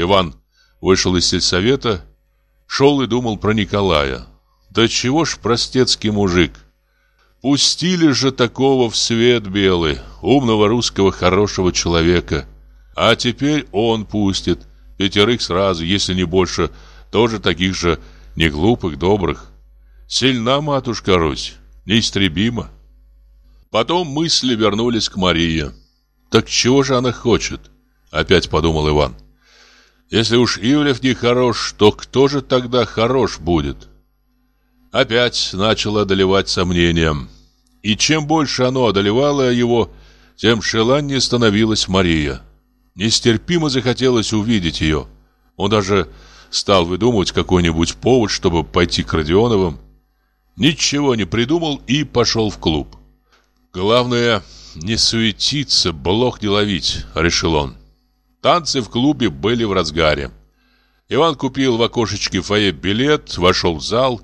Иван вышел из сельсовета, шел и думал про Николая. Да чего ж простецкий мужик. Пустили же такого в свет белый, умного русского хорошего человека. А теперь он пустит пятерых сразу, если не больше, тоже таких же неглупых, добрых. Сильна матушка Русь, неистребима. Потом мысли вернулись к Марии. Так чего же она хочет? Опять подумал Иван. Если уж Ивлев не хорош, то кто же тогда хорош будет? Опять начало одолевать сомнением. И чем больше оно одолевало его, тем желаннее становилась Мария. Нестерпимо захотелось увидеть ее. Он даже стал выдумывать какой-нибудь повод, чтобы пойти к Родионовым. Ничего не придумал и пошел в клуб. Главное, не суетиться, блох не ловить, решил он. Танцы в клубе были в разгаре. Иван купил в окошечке фойе билет, вошел в зал,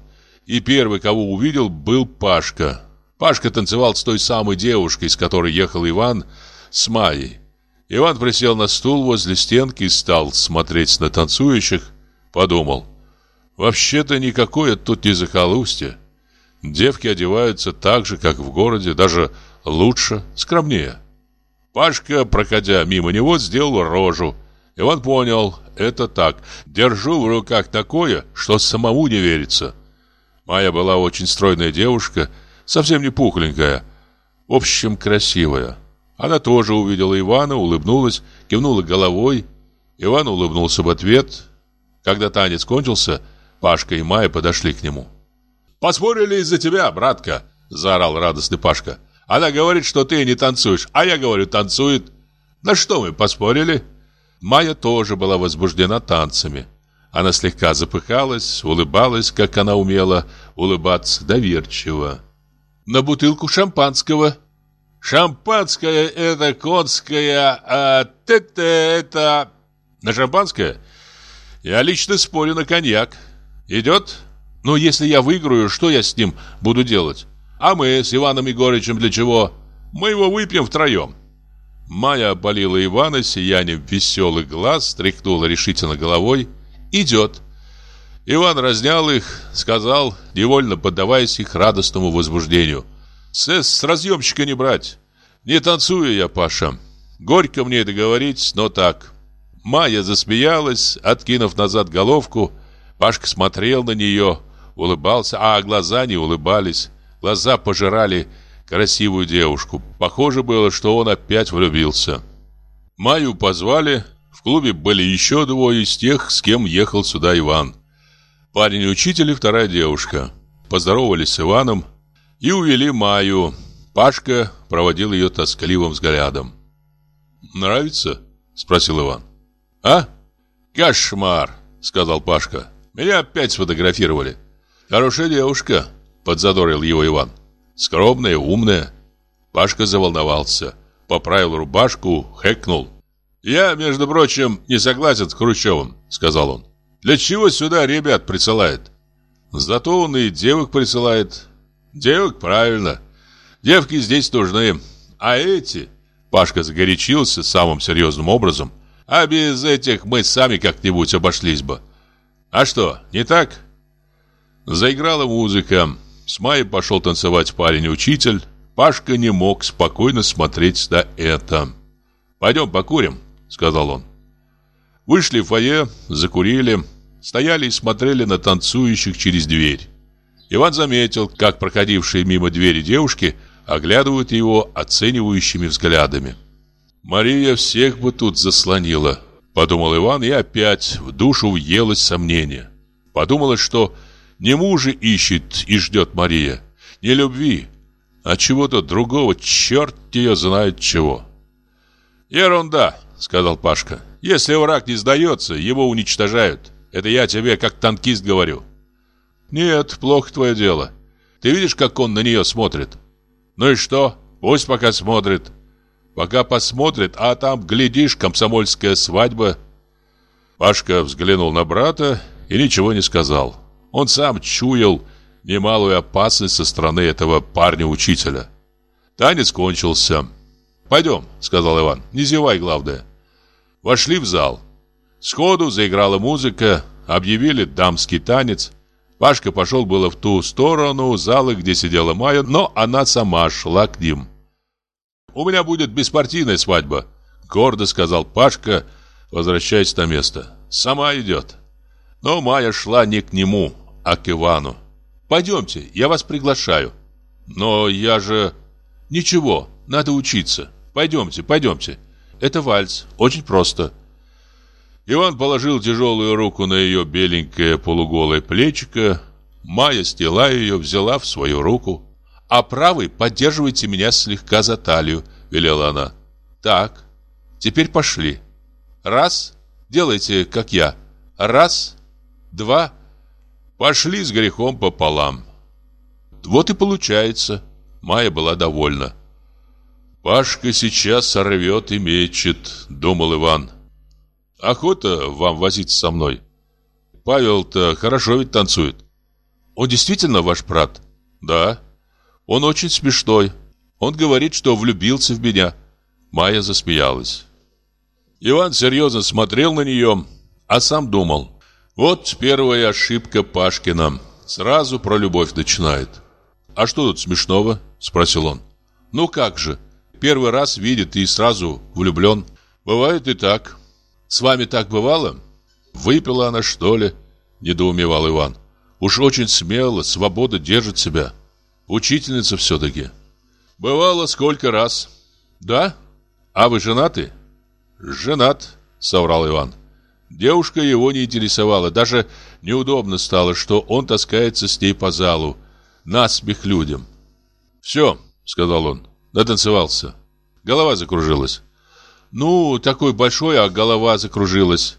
и первый, кого увидел, был Пашка. Пашка танцевал с той самой девушкой, с которой ехал Иван, с Майей. Иван присел на стул возле стенки и стал смотреть на танцующих. Подумал, вообще-то никакое тут не захолустье. Девки одеваются так же, как в городе, даже лучше, скромнее. Пашка, проходя мимо него, сделал рожу. Иван понял, это так. Держу в руках такое, что самому не верится. Майя была очень стройная девушка, совсем не пухленькая, в общем, красивая. Она тоже увидела Ивана, улыбнулась, кивнула головой. Иван улыбнулся в ответ. Когда танец кончился, Пашка и Майя подошли к нему. «Поспорили из-за тебя, братка!» – заорал радостный Пашка. «Она говорит, что ты не танцуешь, а я говорю, танцует. На что мы поспорили?» Майя тоже была возбуждена танцами. Она слегка запыхалась, улыбалась, как она умела улыбаться доверчиво. «На бутылку шампанского», Шампанское это конское, а это это... На шампанское? Я лично спорю на коньяк. Идет? Но если я выиграю, что я с ним буду делать? А мы с Иваном Егорычем для чего? Мы его выпьем втроем. Майя оболила Ивана сиянием веселых глаз, стряхнула решительно головой. Идет. Иван разнял их, сказал, невольно поддаваясь их радостному возбуждению. С, с разъемщика не брать. Не танцую я, Паша. Горько мне это говорить, но так. Майя засмеялась, откинув назад головку. Пашка смотрел на нее, улыбался, а глаза не улыбались. Глаза пожирали красивую девушку. Похоже было, что он опять влюбился. Майю позвали. В клубе были еще двое из тех, с кем ехал сюда Иван. Парень и учитель и вторая девушка. Поздоровались с Иваном и увели Майю. Пашка проводил ее тоскливым взглядом. «Нравится?» – спросил Иван. «А? Кошмар!» – сказал Пашка. «Меня опять сфотографировали». «Хорошая девушка», – подзадорил его Иван. «Скромная, умная». Пашка заволновался. Поправил рубашку, хэкнул. «Я, между прочим, не согласен с Хрущевым», — сказал он. «Для чего сюда ребят присылает?» «Зато он и девок присылает. Девок, правильно. Девки здесь нужны. А эти... Пашка загорячился самым серьезным образом. А без этих мы сами как-нибудь обошлись бы. А что, не так? Заиграла музыка. С Майей пошел танцевать парень-учитель. Пашка не мог спокойно смотреть на это. «Пойдем покурим», — сказал он. Вышли в фойе, закурили, стояли и смотрели на танцующих через дверь. Иван заметил, как проходившие мимо двери девушки оглядывают его оценивающими взглядами. «Мария всех бы тут заслонила», — подумал Иван, и опять в душу въелось сомнение. Подумалось, что не мужа ищет и ждет Мария, не любви, а чего-то другого, черт ее знает чего. «Ерунда», — сказал Пашка. «Если враг не сдается, его уничтожают. Это я тебе как танкист говорю». «Нет, плохо твое дело. Ты видишь, как он на нее смотрит?» «Ну и что? Пусть пока смотрит». «Пока посмотрит, а там, глядишь, комсомольская свадьба». Пашка взглянул на брата и ничего не сказал. Он сам чуял немалую опасность со стороны этого парня-учителя. Танец кончился. «Пойдем», — сказал Иван, — «не зевай, главное». Вошли в зал. Сходу заиграла музыка, объявили дамский танец. Пашка пошел было в ту сторону зала, где сидела Майя, но она сама шла к ним. «У меня будет беспартийная свадьба», — гордо сказал Пашка, возвращаясь на место. «Сама идет». Но Майя шла не к нему, а к Ивану. «Пойдемте, я вас приглашаю». «Но я же...» «Ничего, надо учиться. Пойдемте, пойдемте. Это вальс, очень просто». Иван положил тяжелую руку на ее беленькое полуголое плечико. Майя стела ее, взяла в свою руку. «А правой поддерживайте меня слегка за талию», — велела она. «Так, теперь пошли. Раз, делайте, как я. Раз, два, пошли с грехом пополам». Вот и получается. Майя была довольна. «Пашка сейчас сорвет и мечет», — думал Иван. Охота вам возиться со мной. Павел-то хорошо ведь танцует. Он действительно ваш брат? Да. Он очень смешной. Он говорит, что влюбился в меня. Майя засмеялась. Иван серьезно смотрел на нее, а сам думал. Вот первая ошибка Пашкина. Сразу про любовь начинает. «А что тут смешного?» – спросил он. «Ну как же, первый раз видит и сразу влюблен. Бывает и так. С вами так бывало? Выпила она, что ли? Недоумевал Иван. Уж очень смело, свобода держит себя. Учительница все-таки. Бывало сколько раз. Да? А вы женаты? Женат, соврал Иван. Девушка его не интересовала, даже неудобно стало, что он таскается с ней по залу, насмех людям. «Все», — сказал он, — натанцевался. Голова закружилась. Ну, такой большой, а голова закружилась.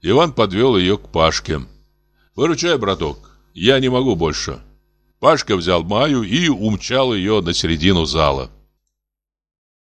Иван подвел ее к Пашке. «Выручай, браток, я не могу больше». Пашка взял Маю и умчал ее на середину зала.